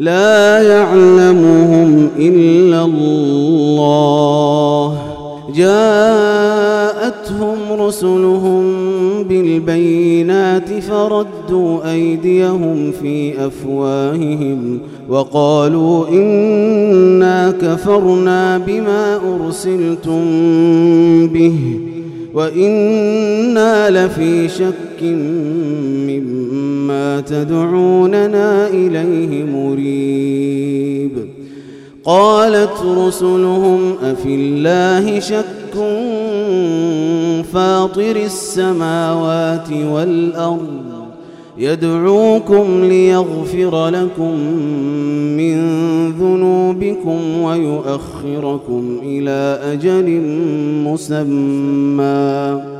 لا يعلمهم إلا الله. جاءتهم رسلهم بالبينات فردوا أيديهم في أفواههم وقالوا إنا كفرنا بما أرسلتم به وإنا لفي شك مما تدعوننا إليه مريب. قالت رسلهم أفي الله شك فاطر السماوات والأرض؟ يدعوكم ليغفر لكم من ذنوبكم ويؤخركم إلى أجل مسمى.